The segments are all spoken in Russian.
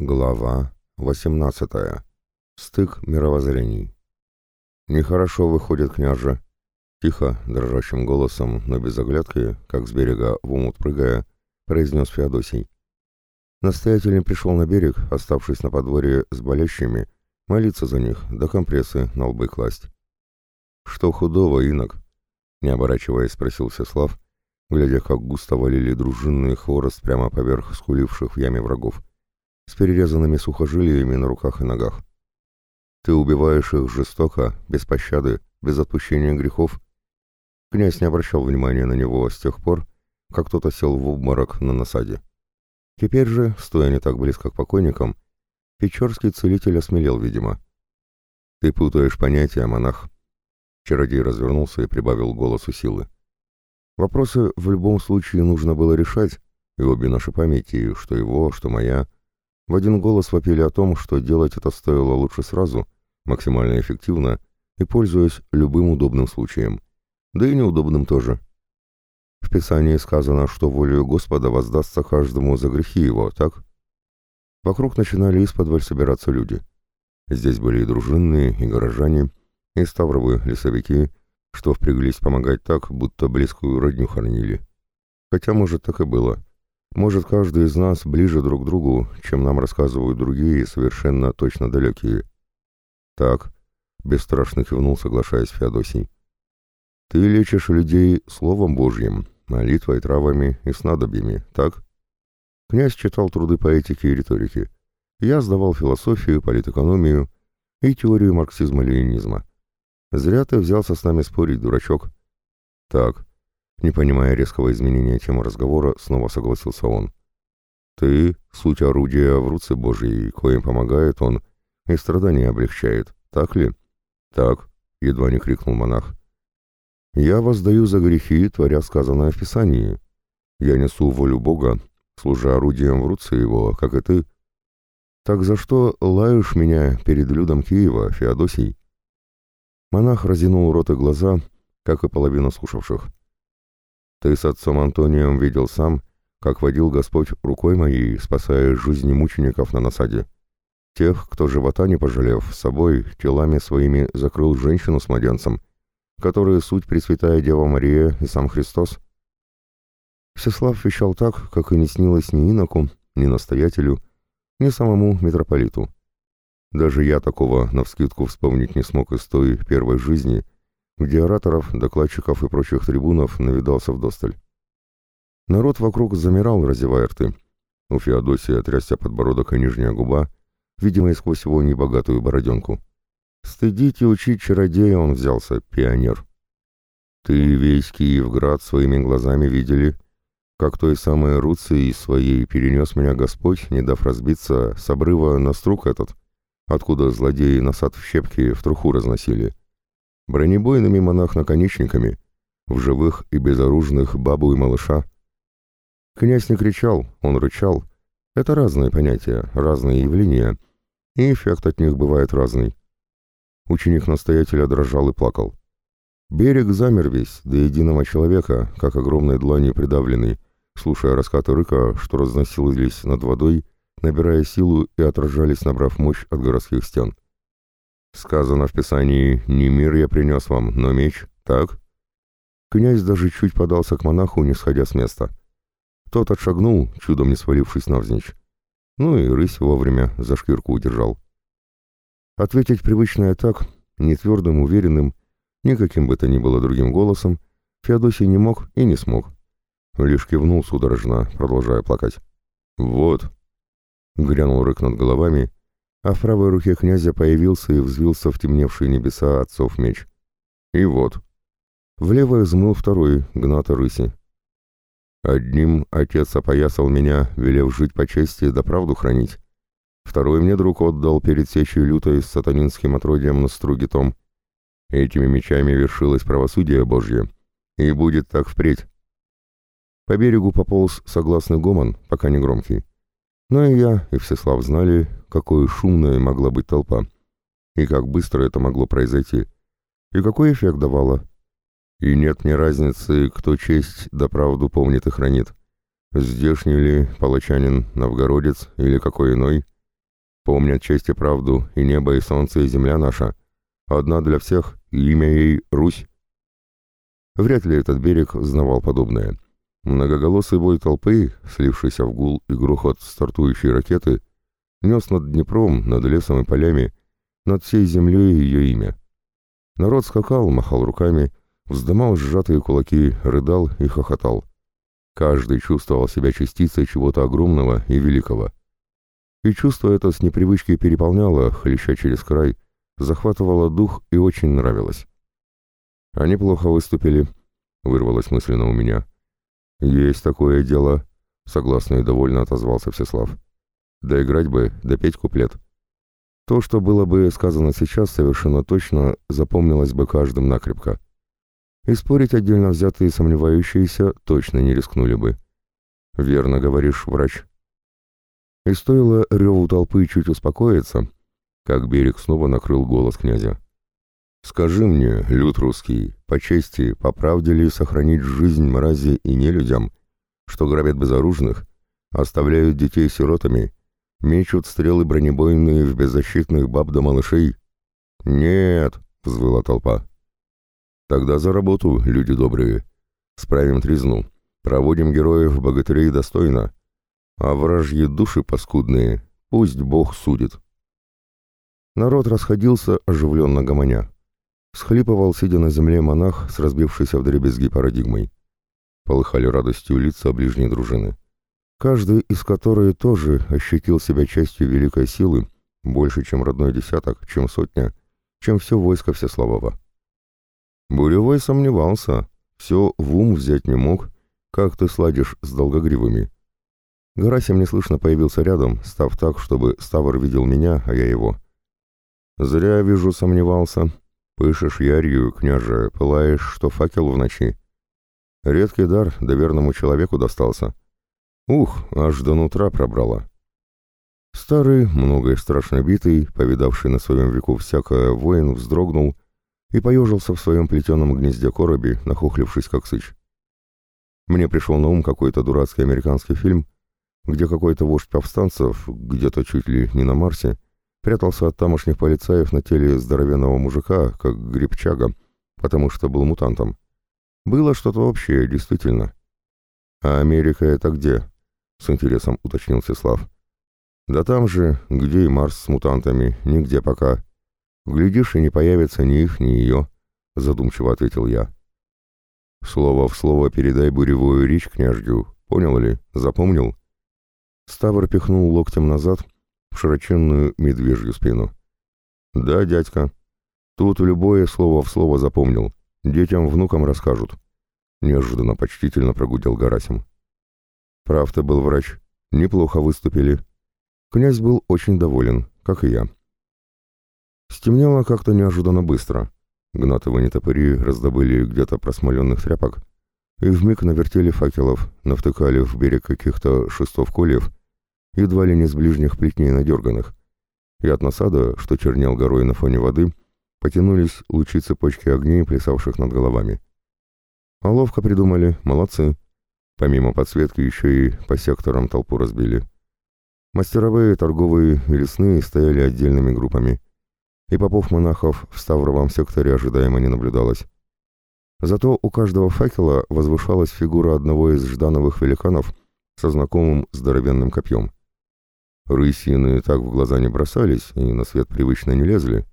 Глава 18. Стык мировоззрений. «Нехорошо выходит, княже», — тихо, дрожащим голосом, но без оглядки, как с берега в умут прыгая, произнес Феодосий. Настоятель пришел на берег, оставшись на подворье с болящими, молиться за них, да компрессы на лбы класть. «Что худого, инок?» — не оборачиваясь, спросил Всеслав, глядя, как густо валили дружинный хворост прямо поверх скуливших в яме врагов с перерезанными сухожилиями на руках и ногах. Ты убиваешь их жестоко, без пощады, без отпущения грехов. Князь не обращал внимания на него с тех пор, как кто-то сел в обморок на насаде. Теперь же, стоя не так близко к покойникам, Печорский целитель осмелел, видимо. «Ты путаешь понятия, монах». Чародей развернулся и прибавил голосу силы. Вопросы в любом случае нужно было решать, и обе наши памяти, что его, что моя, в один голос вопили о том, что делать это стоило лучше сразу, максимально эффективно и пользуясь любым удобным случаем. Да и неудобным тоже. В Писании сказано, что волею Господа воздастся каждому за грехи его, так? Вокруг начинали из-под собираться люди. Здесь были и дружинные, и горожане, и ставровые лесовики, что впряглись помогать так, будто близкую родню хоронили. Хотя, может, так и было. Может, каждый из нас ближе друг к другу, чем нам рассказывают другие, совершенно точно далекие. Так, бесстрашно кивнул, соглашаясь Феодосий. Ты лечишь людей Словом Божьим, молитвой, травами и снадобьями, так? Князь читал труды по этике и риторике. Я сдавал философию, политэкономию и теорию марксизма-ленинизма. Зря ты взялся с нами спорить, дурачок. Так, не понимая резкого изменения темы разговора, снова согласился он. «Ты — суть орудия в руце Божьей, коим помогает он, и страдания облегчает, так ли?» «Так», — едва не крикнул монах. «Я воздаю за грехи, творя сказанное в Писании. Я несу волю Бога, служа орудием в руце его, как и ты. Так за что лаешь меня перед людом Киева, Феодосий?» Монах разинул рот и глаза, как и половина слушавших. Ты с отцом Антонием видел сам, как водил Господь рукой моей, спасая жизни мучеников на насаде. Тех, кто живота не пожалев, с собой, телами своими закрыл женщину с младенцем, которые суть Пресвятая Дева Мария и сам Христос. Всеслав вещал так, как и не снилось ни иноку, ни настоятелю, ни самому митрополиту. Даже я такого навскидку вспомнить не смог из той первой жизни — где ораторов, докладчиков и прочих трибунов навидался вдосталь. Народ вокруг замирал, разевая рты. У Феодосия трясся подбородок и нижняя губа, видимо, и сквозь его небогатую бороденку. Стыдить учить чародея он взялся, пионер. Ты весь Киевград своими глазами видели, как той самой Руции своей перенес меня Господь, не дав разбиться с обрыва на струк этот, откуда злодеи насад в щепки в труху разносили бронебойными монах-наконечниками, в живых и безоружных бабу и малыша. Князь не кричал, он рычал. Это разные понятия, разные явления, и эффект от них бывает разный. Ученик настоятеля дрожал и плакал. Берег замер весь, до единого человека, как огромной длани придавленный, слушая раскаты рыка, что разносились над водой, набирая силу и отражались, набрав мощь от городских стен. Сказано в Писании, не мир я принес вам, но меч, так? Князь даже чуть подался к монаху, не сходя с места. Тот отшагнул, чудом не свалившись навзничь. Ну и рысь вовремя за шкирку удержал. Ответить привычное так, не твердым, уверенным, никаким бы то ни было другим голосом, Феодосий не мог и не смог. Лишь кивнул судорожно, продолжая плакать. «Вот!» — грянул рык над головами, а в правой руке князя появился и взвился в темневшие небеса отцов меч. И вот. В левое взмыл второй, гната рыси. Одним отец опоясал меня, велев жить по чести да правду хранить. Второй мне друг отдал перед сечей лютой с сатанинским отродьем на струге том. Этими мечами вершилось правосудие Божье. И будет так впредь. По берегу пополз согласный гомон, пока не громкий. Но и я, и Всеслав знали, какой шумной могла быть толпа, и как быстро это могло произойти, и какой эффект давало. И нет мне разницы, кто честь да правду помнит и хранит. Здешний ли палачанин, новгородец или какой иной. Помнят честь и правду, и небо, и солнце, и земля наша. Одна для всех, имя ей — Русь. Вряд ли этот берег знавал подобное. Многоголосый бой толпы, слившийся в гул и грохот стартующей ракеты, нес над Днепром, над лесом и полями, над всей землей ее имя. Народ скакал, махал руками, вздымал сжатые кулаки, рыдал и хохотал. Каждый чувствовал себя частицей чего-то огромного и великого. И чувство это с непривычки переполняло, хлеща через край, захватывало дух и очень нравилось. «Они плохо выступили», — вырвалось мысленно у меня. «Есть такое дело», — согласно и довольно отозвался Всеслав. «Доиграть бы, допеть куплет». То, что было бы сказано сейчас, совершенно точно запомнилось бы каждым накрепко. И спорить отдельно взятые сомневающиеся точно не рискнули бы. «Верно говоришь, врач». И стоило реву толпы чуть успокоиться, как берег снова накрыл голос князя. «Скажи мне, люд русский, по чести, по правде ли сохранить жизнь мрази и нелюдям, что грабят безоружных, оставляют детей сиротами, мечут стрелы бронебойные в беззащитных баб да малышей?» «Нет!» — взвыла толпа. «Тогда за работу, люди добрые. Справим тризну, проводим героев богатырей достойно, а вражьи души паскудные пусть Бог судит». Народ расходился, оживленно гомоня. Схлипывал, сидя на земле, монах с разбившейся вдребезги парадигмой. Полыхали радостью лица ближней дружины. Каждый из которой тоже ощутил себя частью великой силы, больше, чем родной десяток, чем сотня, чем все войско Всеславова. Буревой сомневался, все в ум взять не мог, как ты сладишь с долгогривыми. Гарасим неслышно появился рядом, став так, чтобы Ставр видел меня, а я его — «Зря, вижу, сомневался. Пышешь ярью, княже, пылаешь, что факел в ночи. Редкий дар, да верному человеку достался. Ух, аж до нутра пробрала». Старый, много и страшно битый, повидавший на своем веку всякое, воин вздрогнул и поежился в своем плетеном гнезде короби, нахохлившись как сыч. Мне пришел на ум какой-то дурацкий американский фильм, где какой-то вождь повстанцев, где-то чуть ли не на Марсе, Прятался от тамошних полицаев на теле здоровенного мужика, как грибчага, потому что был мутантом. Было что-то общее, действительно. «А Америка это где?» — с интересом уточнил Сеслав. «Да там же, где и Марс с мутантами, нигде пока. Глядишь, и не появится ни их, ни ее», — задумчиво ответил я. «Слово в слово передай буревую речь княждю, понял ли, запомнил?» Ставр пихнул локтем назад — в широченную медвежью спину. «Да, дядька. Тут любое слово в слово запомнил. Детям, внукам расскажут». Неожиданно почтительно прогудел Гарасим. Прав ты был врач. Неплохо выступили. Князь был очень доволен, как и я. Стемнело как-то неожиданно быстро. Гнатовы нетопыри раздобыли где-то просмоленных тряпок и вмиг навертели факелов, навтыкали в берег каких-то шестов кольев едва ли не с ближних плетней надерганных, и от насада, что чернел горой на фоне воды, потянулись лучи цепочки огней, плясавших над головами. А ловко придумали, молодцы. Помимо подсветки еще и по секторам толпу разбили. Мастеровые, торговые и лесные стояли отдельными группами. И попов-монахов в Ставровом секторе ожидаемо не наблюдалось. Зато у каждого факела возвышалась фигура одного из ждановых великанов со знакомым здоровенным копьем. Рысины так в глаза не бросались и на свет привычно не лезли.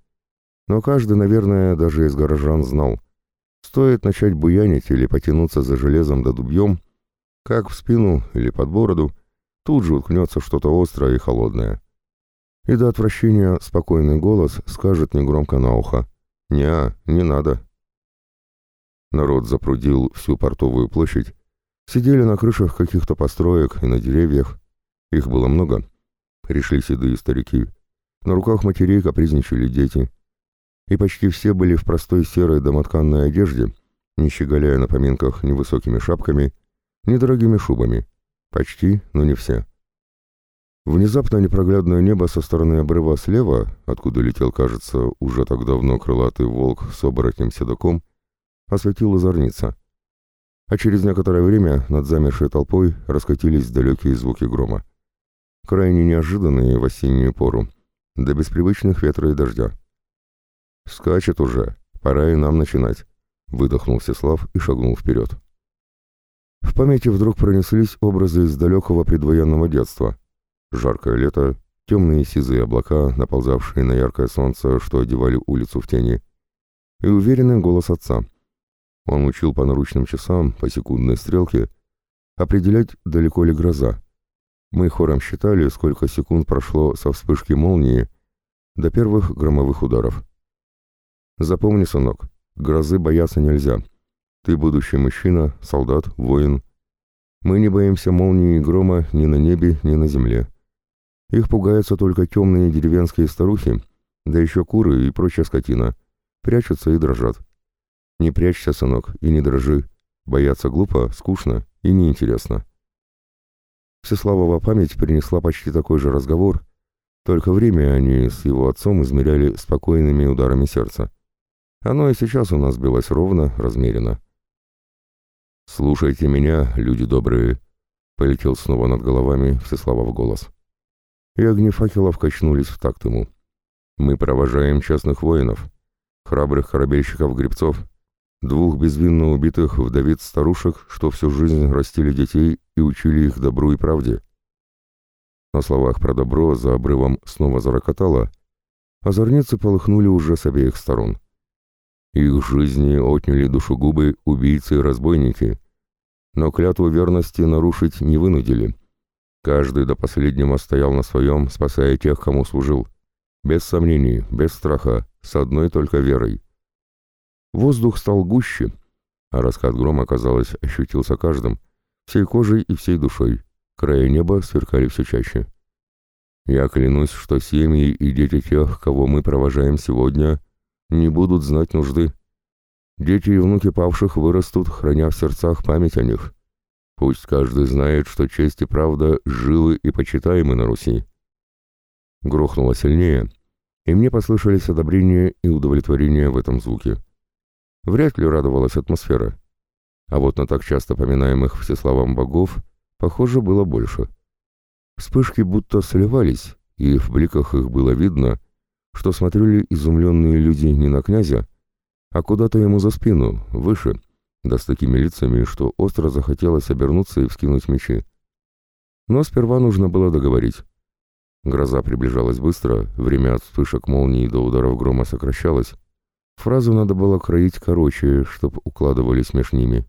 Но каждый, наверное, даже из горожан знал. Стоит начать буянить или потянуться за железом да дубьем, как в спину или под бороду, тут же уткнется что-то острое и холодное. И до отвращения спокойный голос скажет негромко на ухо «Не, не надо». Народ запрудил всю портовую площадь, сидели на крышах каких-то построек и на деревьях. Их было много — пришли седые старики. На руках матерей капризничали дети. И почти все были в простой серой домотканной одежде, не щеголяя на поминках ни высокими шапками, ни дорогими шубами. Почти, но не все. Внезапно непроглядное небо со стороны обрыва слева, откуда летел, кажется, уже так давно крылатый волк с оборотнем седоком, осветила зорница. А через некоторое время над замершей толпой раскатились далекие звуки грома крайне неожиданные в осеннюю пору, до беспривычных ветра и дождя. «Скачет уже, пора и нам начинать», — выдохнул Всеслав и шагнул вперед. В памяти вдруг пронеслись образы из далекого предвоенного детства. Жаркое лето, темные сизые облака, наползавшие на яркое солнце, что одевали улицу в тени, и уверенный голос отца. Он учил по наручным часам, по секундной стрелке, определять, далеко ли гроза. Мы хором считали, сколько секунд прошло со вспышки молнии до первых громовых ударов. Запомни, сынок, грозы бояться нельзя. Ты будущий мужчина, солдат, воин. Мы не боимся молнии и грома ни на небе, ни на земле. Их пугаются только темные деревенские старухи, да еще куры и прочая скотина. Прячутся и дрожат. Не прячься, сынок, и не дрожи. Бояться глупо, скучно и неинтересно. Всеславова память принесла почти такой же разговор, только время они с его отцом измеряли спокойными ударами сердца. Оно и сейчас у нас билось ровно, размеренно. «Слушайте меня, люди добрые», — полетел снова над головами Всеславов голос и огни факелов качнулись в такт ему. «Мы провожаем честных воинов, храбрых корабельщиков-гребцов, двух безвинно убитых вдовиц старушек, что всю жизнь растили детей и учили их добру и правде». На словах про добро за обрывом снова зарокотало, а зорницы полыхнули уже с обеих сторон. Их жизни отняли душегубы, убийцы и разбойники, но клятву верности нарушить не вынудили — Каждый до последнего стоял на своем, спасая тех, кому служил. Без сомнений, без страха, с одной только верой. Воздух стал гуще, а раскат грома, казалось, ощутился каждым, всей кожей и всей душой. Края неба сверкали все чаще. Я клянусь, что семьи и дети тех, кого мы провожаем сегодня, не будут знать нужды. Дети и внуки павших вырастут, храня в сердцах память о них. Пусть каждый знает, что честь и правда живы и почитаемы на Руси. Грохнуло сильнее, и мне послышались одобрение и удовлетворение в этом звуке. Вряд ли радовалась атмосфера. А вот на так часто поминаемых всеславам богов, похоже, было больше. Вспышки будто сливались, и в бликах их было видно, что смотрели изумленные люди не на князя, а куда-то ему за спину, выше, да с такими лицами, что остро захотелось обернуться и вскинуть мечи. Но сперва нужно было договорить. Гроза приближалась быстро, время от вспышек молнии до ударов грома сокращалось. Фразу надо было кроить короче, чтоб укладывались меж ними.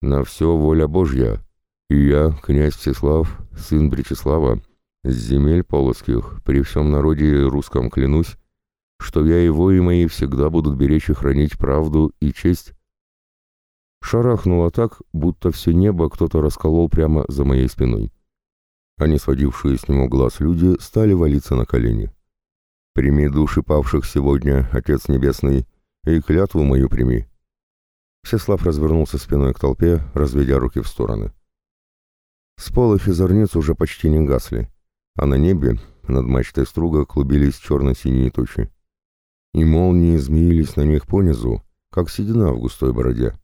«На все воля Божья, и я, князь Всеслав, сын Бречеслава, с земель полоских, при всем народе русском клянусь, что я его и мои всегда будут беречь и хранить правду и честь, шарахнуло так, будто все небо кто-то расколол прямо за моей спиной. Они, сводившие с него глаз люди, стали валиться на колени. «Прими души павших сегодня, Отец Небесный, и клятву мою прими». Всеслав развернулся спиной к толпе, разведя руки в стороны. Сполохи зорниц уже почти не гасли, а на небе, над мачтой струга, клубились черно-синие тучи. И молнии змеились на них понизу, как седина в густой бороде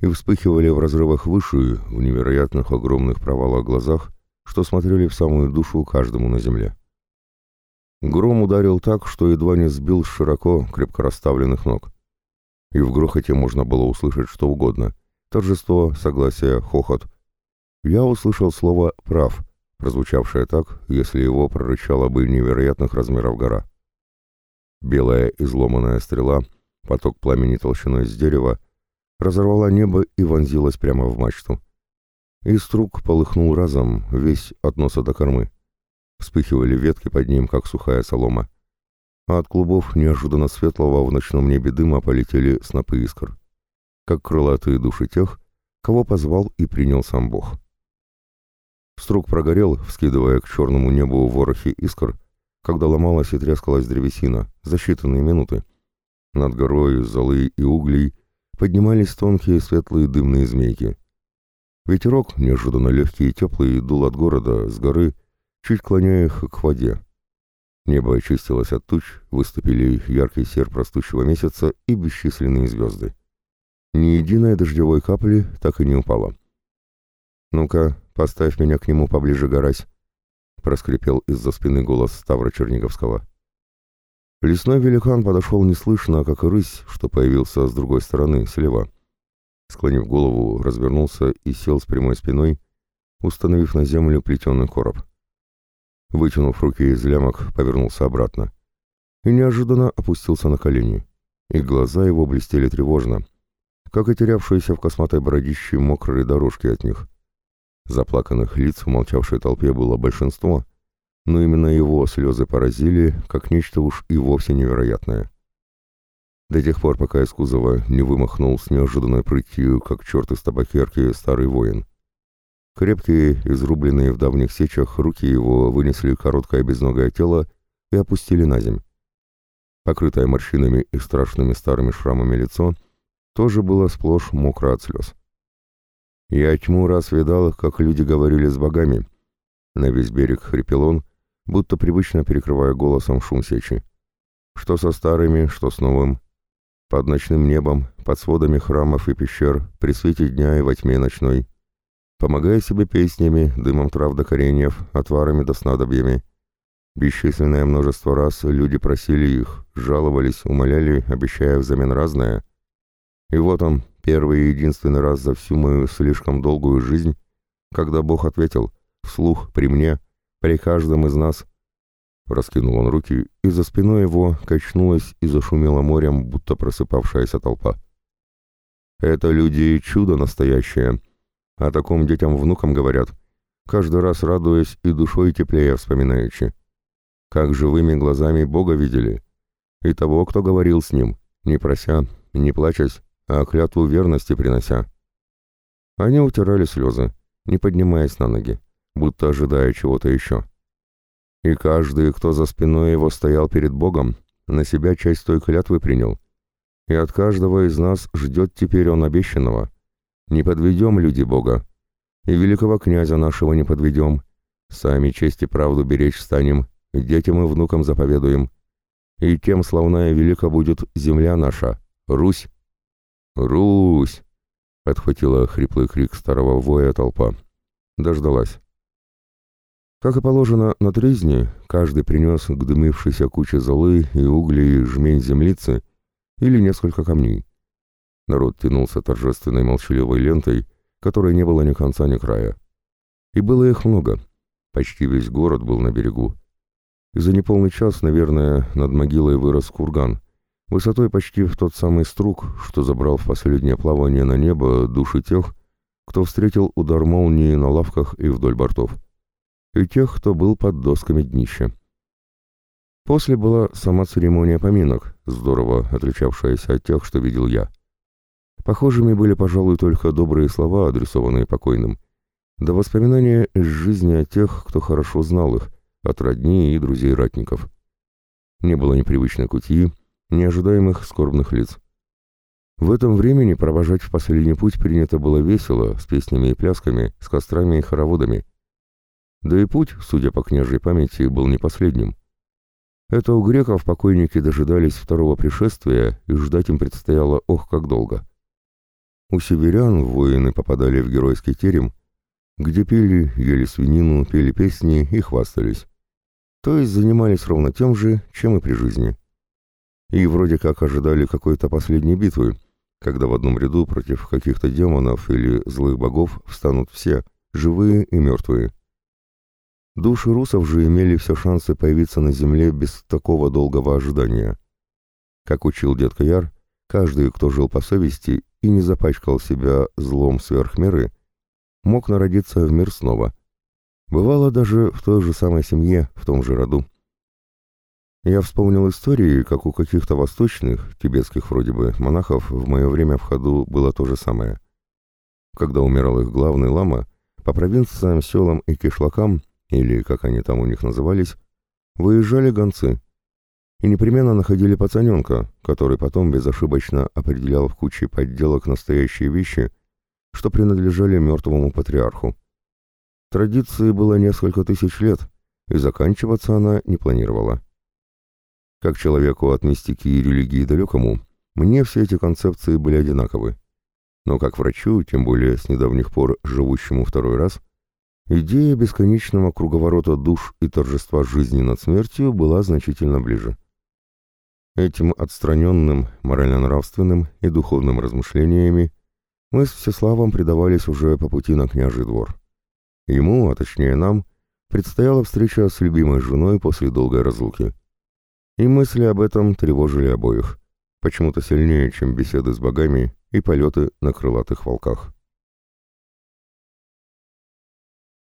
и вспыхивали в разрывах выше, в невероятных огромных провалах глазах, что смотрели в самую душу каждому на земле. Гром ударил так, что едва не сбил широко, крепко расставленных ног. И в грохоте можно было услышать что угодно. Торжество, согласие, хохот. Я услышал слово «прав», прозвучавшее так, если его прорычала бы невероятных размеров гора. Белая изломанная стрела, поток пламени толщиной с дерева, разорвала небо и вонзилась прямо в мачту. И струк полыхнул разом, весь от носа до кормы. Вспыхивали ветки под ним, как сухая солома. А от клубов неожиданно светлого в ночном небе дыма полетели снопы искр. Как крылатые души тех, кого позвал и принял сам Бог. Струк прогорел, вскидывая к черному небу ворохи искр, когда ломалась и трескалась древесина, за считанные минуты. Над горой золы и углей поднимались тонкие светлые дымные змейки. Ветерок, неожиданно легкий и теплый, дул от города, с горы, чуть клоняя их к воде. Небо очистилось от туч, выступили яркий серп растущего месяца и бесчисленные звезды. Ни единой дождевой капли так и не упало. «Ну-ка, поставь меня к нему поближе, Гарась», — проскрипел из-за спины голос Ставра Черниговского. Лесной великан подошел неслышно, как и рысь, что появился с другой стороны, слева. Склонив голову, развернулся и сел с прямой спиной, установив на землю плетеный короб. Вытянув руки из лямок, повернулся обратно. И неожиданно опустился на колени. И глаза его блестели тревожно, как и терявшиеся в косматой бородище мокрые дорожки от них. Заплаканных лиц в молчавшей толпе было большинство, но именно его слезы поразили, как нечто уж и вовсе невероятное. До тех пор, пока из кузова не вымахнул с неожиданной прытью, как черт из табакерки, старый воин. Крепкие, изрубленные в давних сечах, руки его вынесли короткое безногое тело и опустили на земь. Покрытое морщинами и страшными старыми шрамами лицо тоже было сплошь мокро от слез. Я тьму раз видал, как люди говорили с богами. На весь берег хрипел он, будто привычно перекрывая голосом шум сечи. Что со старыми, что с новым. Под ночным небом, под сводами храмов и пещер, при свете дня и во тьме ночной. Помогая себе песнями, дымом трав до кореньев, отварами до снадобьями. Бесчисленное множество раз люди просили их, жаловались, умоляли, обещая взамен разное. И вот он, первый и единственный раз за всю мою слишком долгую жизнь, когда Бог ответил, вслух, при мне, при каждом из нас. Раскинул он руки, и за спиной его качнулась и зашумела морем, будто просыпавшаяся толпа. Это люди чудо настоящее. О таком детям-внукам говорят, каждый раз радуясь и душой теплее вспоминаючи. Как живыми глазами Бога видели. И того, кто говорил с ним, не прося, не плачась, а клятву верности принося. Они утирали слезы, не поднимаясь на ноги, будто ожидая чего-то еще. И каждый, кто за спиной его стоял перед Богом, на себя часть той клятвы принял. И от каждого из нас ждет теперь он обещанного. Не подведем люди Бога. И великого князя нашего не подведем. Сами честь и правду беречь станем, детям и внукам заповедуем. И тем славная велика будет земля наша, Русь. «Русь!» — подхватила хриплый крик старого воя толпа. Дождалась. Как и положено на тризне, каждый принес к дымившейся куче золы и углей жмень землицы или несколько камней. Народ тянулся торжественной молчаливой лентой, которой не было ни конца, ни края. И было их много. Почти весь город был на берегу. И за неполный час, наверное, над могилой вырос курган, высотой почти в тот самый струк, что забрал в последнее плавание на небо души тех, кто встретил удар молнии на лавках и вдоль бортов, и тех, кто был под досками днища. После была сама церемония поминок, здорово отличавшаяся от тех, что видел я. Похожими были, пожалуй, только добрые слова, адресованные покойным, да воспоминания из жизни о тех, кто хорошо знал их, от родни и друзей ратников. Не было непривычной кутьи, неожидаемых скорбных лиц. В этом времени провожать в последний путь принято было весело, с песнями и плясками, с кострами и хороводами. Да и путь, судя по княжей памяти, был не последним. Это у греков покойники дожидались второго пришествия, и ждать им предстояло ох как долго. У северян воины попадали в геройский терем, где пили, ели свинину, пели песни и хвастались. То есть занимались ровно тем же, чем и при жизни и вроде как ожидали какой-то последней битвы, когда в одном ряду против каких-то демонов или злых богов встанут все, живые и мертвые. Души русов же имели все шансы появиться на земле без такого долгого ожидания. Как учил дед Яр, каждый, кто жил по совести и не запачкал себя злом сверх меры, мог народиться в мир снова. Бывало даже в той же самой семье, в том же роду. Я вспомнил истории, как у каких-то восточных, тибетских вроде бы, монахов в мое время в ходу было то же самое. Когда умирал их главный лама, по провинциям, селам и кишлакам, или как они там у них назывались, выезжали гонцы. И непременно находили пацаненка, который потом безошибочно определял в куче подделок настоящие вещи, что принадлежали мертвому патриарху. Традиции было несколько тысяч лет, и заканчиваться она не планировала. Как человеку от мистики и религии далекому, мне все эти концепции были одинаковы. Но как врачу, тем более с недавних пор живущему второй раз, идея бесконечного круговорота душ и торжества жизни над смертью была значительно ближе. Этим отстраненным, морально-нравственным и духовным размышлениями мы с Всеславом предавались уже по пути на княжий двор. Ему, а точнее нам, предстояла встреча с любимой женой после долгой разлуки. И мысли об этом тревожили обоих, почему-то сильнее, чем беседы с богами и полеты на крылатых волках.